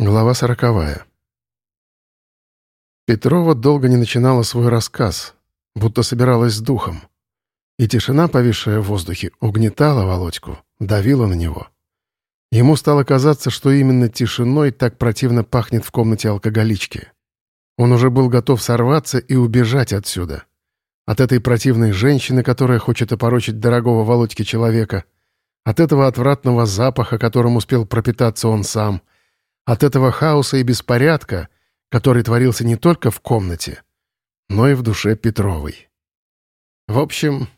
Глава сороковая. Петрова долго не начинала свой рассказ, будто собиралась с духом. И тишина, повисшая в воздухе, угнетала Володьку, давила на него. Ему стало казаться, что именно тишиной так противно пахнет в комнате алкоголички. Он уже был готов сорваться и убежать отсюда. От этой противной женщины, которая хочет опорочить дорогого Володьки человека. От этого отвратного запаха, которым успел пропитаться он сам — от этого хаоса и беспорядка, который творился не только в комнате, но и в душе Петровой. В общем,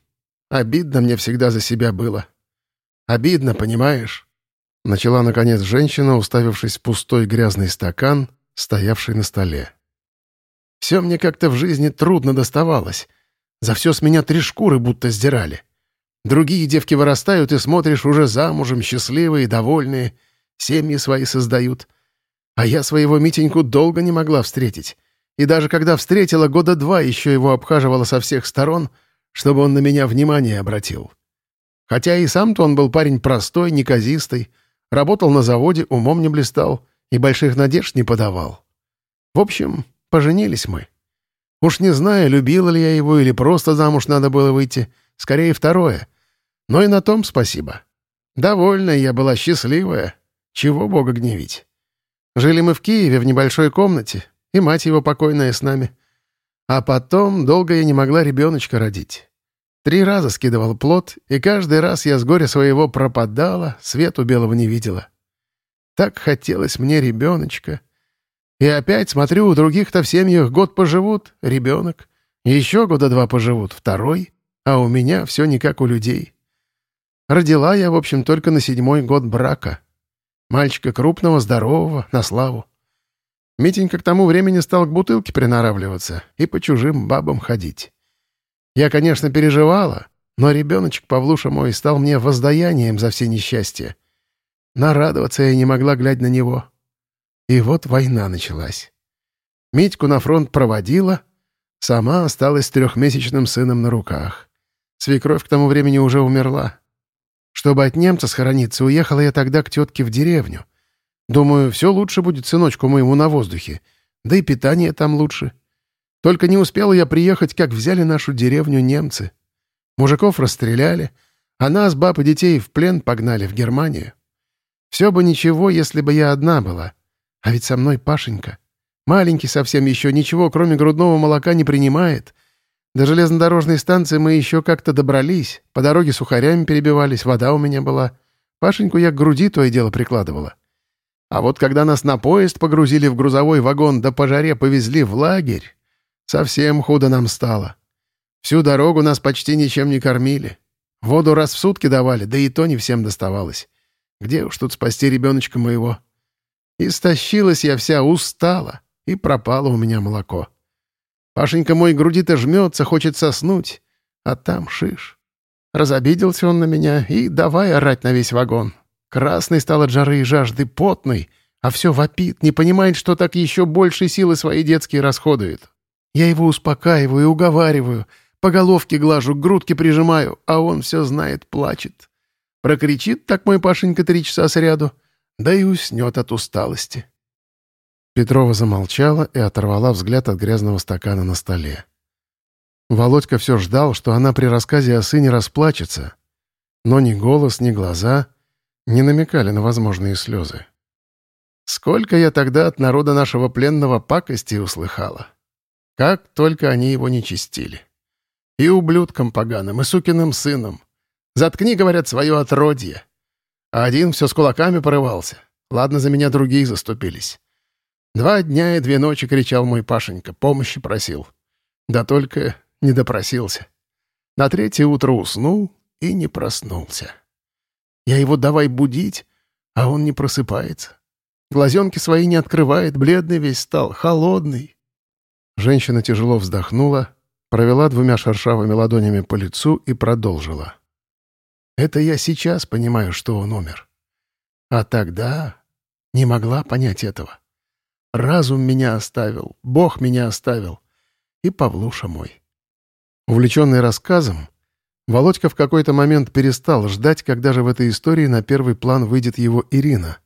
обидно мне всегда за себя было. Обидно, понимаешь? Начала, наконец, женщина, уставившись в пустой грязный стакан, стоявший на столе. Все мне как-то в жизни трудно доставалось. За все с меня три шкуры будто сдирали. Другие девки вырастают, и смотришь, уже замужем, счастливые, довольные, семьи свои создают. А я своего Митеньку долго не могла встретить. И даже когда встретила, года два еще его обхаживала со всех сторон, чтобы он на меня внимание обратил. Хотя и сам-то он был парень простой, неказистый, работал на заводе, умом не блистал и больших надежд не подавал. В общем, поженились мы. Уж не знаю, любила ли я его или просто замуж надо было выйти, скорее второе. Но и на том спасибо. Довольная я была счастливая, чего Бога гневить. Жили мы в Киеве в небольшой комнате, и мать его покойная с нами. А потом долго я не могла ребеночка родить. Три раза скидывал плод, и каждый раз я с горя своего пропадала, свету белого не видела. Так хотелось мне ребеночка. И опять смотрю, у других-то в семьях год поживут, ребенок. Еще года два поживут, второй. А у меня все не как у людей. Родила я, в общем, только на седьмой год брака — Мальчика крупного, здорового, на славу. Митенька к тому времени стал к бутылке приноравливаться и по чужим бабам ходить. Я, конечно, переживала, но ребеночек Павлуша мой стал мне воздаянием за все несчастья. Нарадоваться я не могла, глядя на него. И вот война началась. Митьку на фронт проводила, сама осталась с трехмесячным сыном на руках. Свекровь к тому времени уже умерла. Чтобы от немца схорониться, уехала я тогда к тетке в деревню. Думаю, все лучше будет сыночку моему на воздухе. Да и питание там лучше. Только не успела я приехать, как взяли нашу деревню немцы. Мужиков расстреляли, а нас, баб и детей, в плен погнали в Германию. Все бы ничего, если бы я одна была. А ведь со мной Пашенька. Маленький совсем еще, ничего, кроме грудного молока, не принимает — до железнодорожной станции мы еще как-то добрались. По дороге сухарями перебивались, вода у меня была. Пашеньку я к груди то и дело прикладывала. А вот когда нас на поезд погрузили в грузовой вагон да по жаре повезли в лагерь, совсем худо нам стало. Всю дорогу нас почти ничем не кормили. Воду раз в сутки давали, да и то не всем доставалось. Где уж тут спасти ребеночка моего? Истощилась я вся, устала, и пропало у меня молоко. Пашенька мой груди-то жмется, хочет соснуть, а там шиш. Разобиделся он на меня и давай орать на весь вагон. Красный стал от жары и жажды, потный, а все вопит, не понимает, что так еще больше силы свои детские расходует. Я его успокаиваю уговариваю, по головке глажу, к грудке прижимаю, а он все знает, плачет. Прокричит так мой Пашенька три часа сряду, да и уснет от усталости. Петрова замолчала и оторвала взгляд от грязного стакана на столе. Володька все ждал, что она при рассказе о сыне расплачется, но ни голос, ни глаза не намекали на возможные слезы. Сколько я тогда от народа нашего пленного пакости услыхала. Как только они его не чистили. И ублюдкам поганым, и сукиным сыном. Заткни, говорят, свое отродье. А один все с кулаками порывался. Ладно, за меня другие заступились. Два дня и две ночи кричал мой Пашенька, помощи просил. Да только не допросился. На третье утро уснул и не проснулся. Я его давай будить, а он не просыпается. Глазенки свои не открывает, бледный весь стал, холодный. Женщина тяжело вздохнула, провела двумя шершавыми ладонями по лицу и продолжила. «Это я сейчас понимаю, что он умер. А тогда не могла понять этого. Разум меня оставил, Бог меня оставил. И Павлуша мой. Увлеченный рассказом, Володька в какой-то момент перестал ждать, когда же в этой истории на первый план выйдет его Ирина.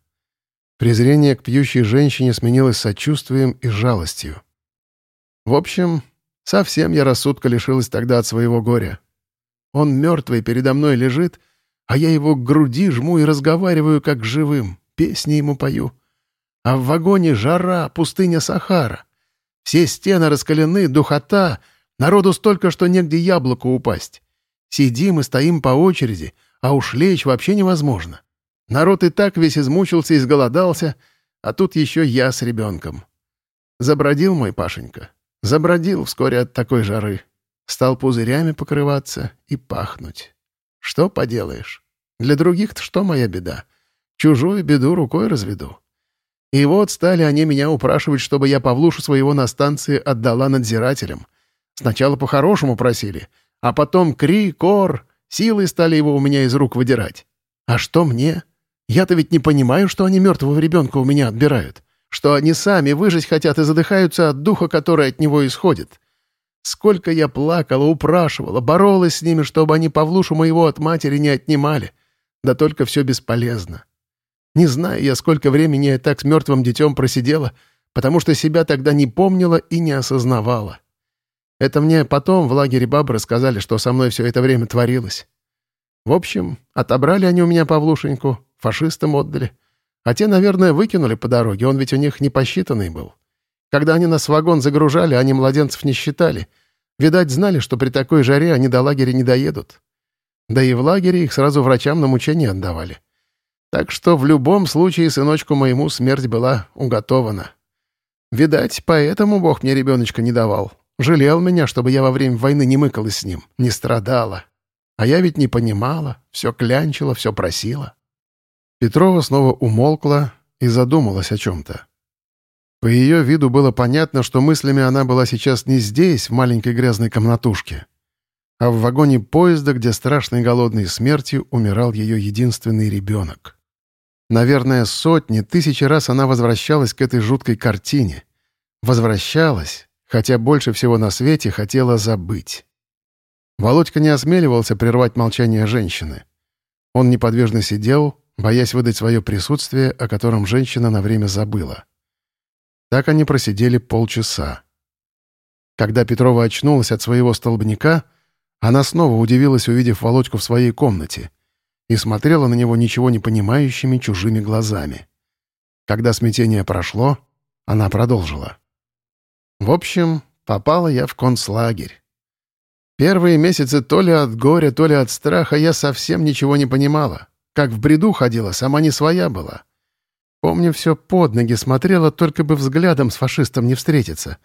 Презрение к пьющей женщине сменилось сочувствием и жалостью. В общем, совсем я рассудка лишилась тогда от своего горя. Он мертвый передо мной лежит, а я его к груди жму и разговариваю как живым, песни ему пою. А в вагоне жара, пустыня Сахара. Все стены раскалены, духота, народу столько, что негде яблоку упасть. Сидим и стоим по очереди, а уж лечь вообще невозможно. Народ и так весь измучился, изголодался, а тут еще я с ребенком. Забродил мой Пашенька. Забродил вскоре от такой жары. Стал пузырями покрываться и пахнуть. Что поделаешь? Для других-то что моя беда? Чужую беду рукой разведу. И вот стали они меня упрашивать, чтобы я Павлушу своего на станции отдала надзирателям. Сначала по-хорошему просили, а потом крик, ор, силой стали его у меня из рук выдирать. А что мне? Я-то ведь не понимаю, что они мертвого ребенка у меня отбирают. Что они сами выжить хотят и задыхаются от духа, который от него исходит. Сколько я плакала, упрашивала, боролась с ними, чтобы они Павлушу моего от матери не отнимали. Да только все бесполезно. Не знаю я, сколько времени я так с мертвым детем просидела, потому что себя тогда не помнила и не осознавала. Это мне потом в лагере бабы рассказали, что со мной все это время творилось. В общем, отобрали они у меня Павлушеньку, фашистам отдали. А те, наверное, выкинули по дороге, он ведь у них не посчитанный был. Когда они нас в вагон загружали, они младенцев не считали. Видать, знали, что при такой жаре они до лагеря не доедут. Да и в лагере их сразу врачам на мучение отдавали. Так что в любом случае сыночку моему смерть была уготована. Видать, поэтому Бог мне ребеночка не давал. Жалел меня, чтобы я во время войны не мыкалась с ним, не страдала. А я ведь не понимала, все клянчила, все просила. Петрова снова умолкла и задумалась о чем-то. По ее виду было понятно, что мыслями она была сейчас не здесь, в маленькой грязной комнатушке, а в вагоне поезда, где страшной голодной смертью умирал ее единственный ребенок. Наверное, сотни, тысячи раз она возвращалась к этой жуткой картине. Возвращалась, хотя больше всего на свете хотела забыть. Володька не осмеливался прервать молчание женщины. Он неподвижно сидел, боясь выдать свое присутствие, о котором женщина на время забыла. Так они просидели полчаса. Когда Петрова очнулась от своего столбняка, она снова удивилась, увидев Володьку в своей комнате, и смотрела на него ничего не понимающими чужими глазами. Когда смятение прошло, она продолжила. «В общем, попала я в концлагерь. Первые месяцы то ли от горя, то ли от страха я совсем ничего не понимала. Как в бреду ходила, сама не своя была. Помню, все под ноги смотрела, только бы взглядом с фашистом не встретиться,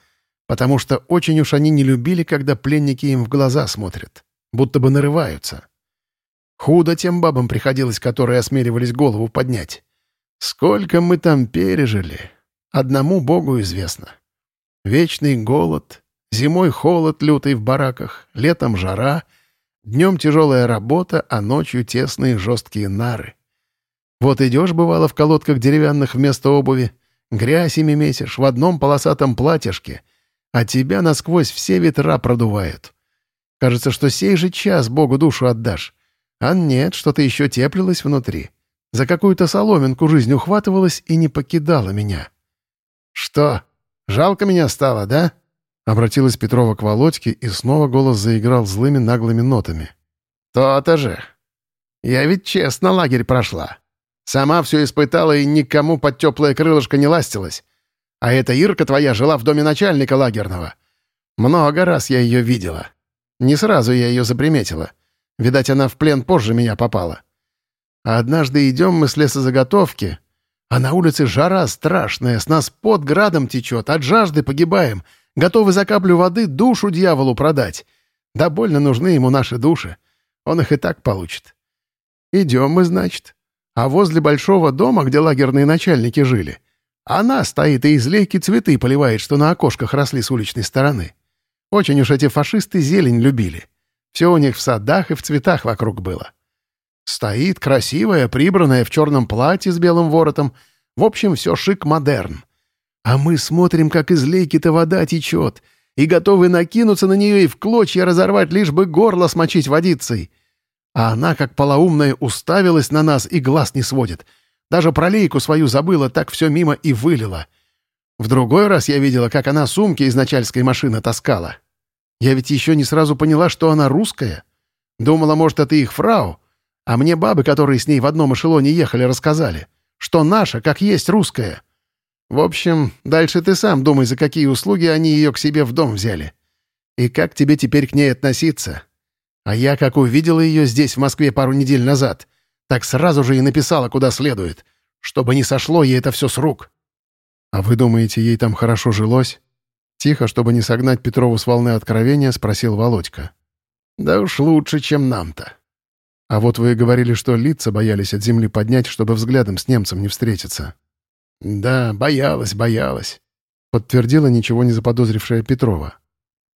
потому что очень уж они не любили, когда пленники им в глаза смотрят, будто бы нарываются. Худо тем бабам приходилось, которые осмеливались голову поднять. Сколько мы там пережили, одному Богу известно. Вечный голод, зимой холод лютый в бараках, летом жара — Днем тяжелая работа, а ночью тесные жесткие нары. Вот идешь, бывало, в колодках деревянных вместо обуви, грязь ими месишь в одном полосатом платьишке, а тебя насквозь все ветра продувают. Кажется, что сей же час Богу душу отдашь. А нет, что-то еще теплилось внутри. За какую-то соломинку жизнь ухватывалась и не покидала меня. «Что, жалко меня стало, да?» Обратилась Петрова к Володьке, и снова голос заиграл злыми наглыми нотами. «То-то же! Я ведь честно лагерь прошла. Сама все испытала и никому под теплое крылышко не ластилась. А эта Ирка твоя жила в доме начальника лагерного. Много раз я ее видела. Не сразу я ее заприметила. Видать, она в плен позже меня попала. А однажды идем мы с лесозаготовки, а на улице жара страшная, с нас под градом течет, от жажды погибаем — Готовы за каплю воды душу дьяволу продать. Да больно нужны ему наши души. Он их и так получит. Идем мы, значит. А возле большого дома, где лагерные начальники жили, она стоит и из лейки цветы поливает, что на окошках росли с уличной стороны. Очень уж эти фашисты зелень любили. Все у них в садах и в цветах вокруг было. Стоит красивая, прибранная, в черном платье с белым воротом. В общем, все шик-модерн. А мы смотрим, как из лейки-то вода течет, и готовы накинуться на нее и в клочья разорвать, лишь бы горло смочить водицей. А она, как полоумная, уставилась на нас и глаз не сводит. Даже про лейку свою забыла, так все мимо и вылила. В другой раз я видела, как она сумки из начальской машины таскала. Я ведь еще не сразу поняла, что она русская. Думала, может, это их фрау. А мне бабы, которые с ней в одном эшелоне ехали, рассказали, что наша, как есть, русская. В общем, дальше ты сам думай, за какие услуги они ее к себе в дом взяли. И как тебе теперь к ней относиться? А я, как увидела ее здесь, в Москве, пару недель назад, так сразу же и написала, куда следует, чтобы не сошло ей это все с рук. А вы думаете, ей там хорошо жилось? Тихо, чтобы не согнать Петрову с волны откровения, спросил Володька. Да уж лучше, чем нам-то. А вот вы говорили, что лица боялись от земли поднять, чтобы взглядом с немцем не встретиться. Да, боялась, боялась, подтвердила ничего не заподозрившая Петрова.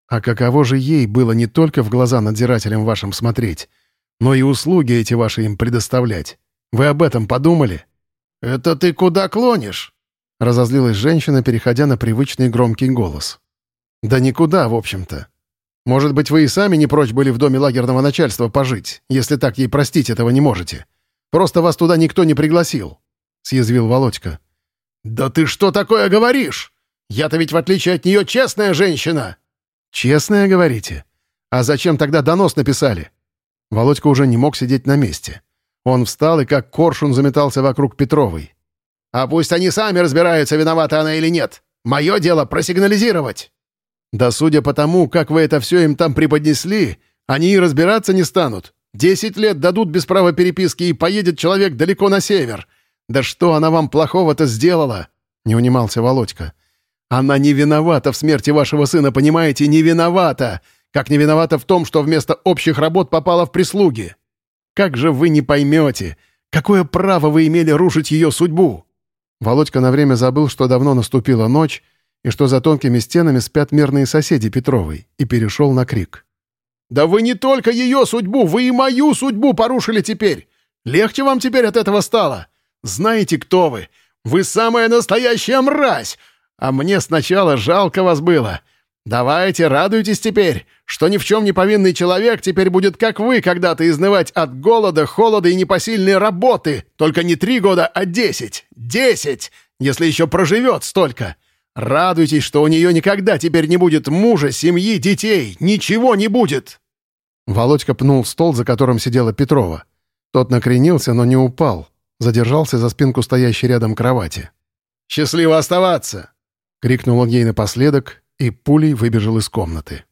А каково же ей было не только в глаза надзирателям вашим смотреть, но и услуги эти ваши им предоставлять? Вы об этом подумали? «Это ты куда клонишь?» — разозлилась женщина, переходя на привычный громкий голос. «Да никуда, в общем-то. Может быть, вы и сами не прочь были в доме лагерного начальства пожить, если так ей простить этого не можете. Просто вас туда никто не пригласил», — съязвил Володька. «Да ты что такое говоришь? Я-то ведь, в отличие от нее, честная женщина!» «Честная, говорите? А зачем тогда донос написали?» Володька уже не мог сидеть на месте. Он встал и как коршун заметался вокруг Петровой. «А пусть они сами разбираются, виновата она или нет. Мое дело просигнализировать». «Да судя по тому, как вы это все им там преподнесли, они и разбираться не станут. Десять лет дадут без права переписки, и поедет человек далеко на север. Да что она вам плохого-то сделала?» — не унимался Володька. Она не виновата в смерти вашего сына, понимаете? Не виновата! Как не виновата в том, что вместо общих работ попала в прислуги. Как же вы не поймете? Какое право вы имели рушить ее судьбу?» Володька на время забыл, что давно наступила ночь, и что за тонкими стенами спят мирные соседи Петровой, и перешел на крик. «Да вы не только ее судьбу, вы и мою судьбу порушили теперь! Легче вам теперь от этого стало! Знаете, кто вы? Вы самая настоящая мразь! А мне сначала жалко вас было. Давайте, радуйтесь теперь, что ни в чем не повинный человек теперь будет, как вы, когда-то изнывать от голода, холода и непосильной работы. Только не три года, а десять. Десять! Если еще проживет столько. Радуйтесь, что у нее никогда теперь не будет мужа, семьи, детей. Ничего не будет!» Володька пнул стол, за которым сидела Петрова. Тот накренился, но не упал. Задержался за спинку стоящей рядом кровати. «Счастливо оставаться!» — крикнул он ей напоследок и пулей выбежал из комнаты.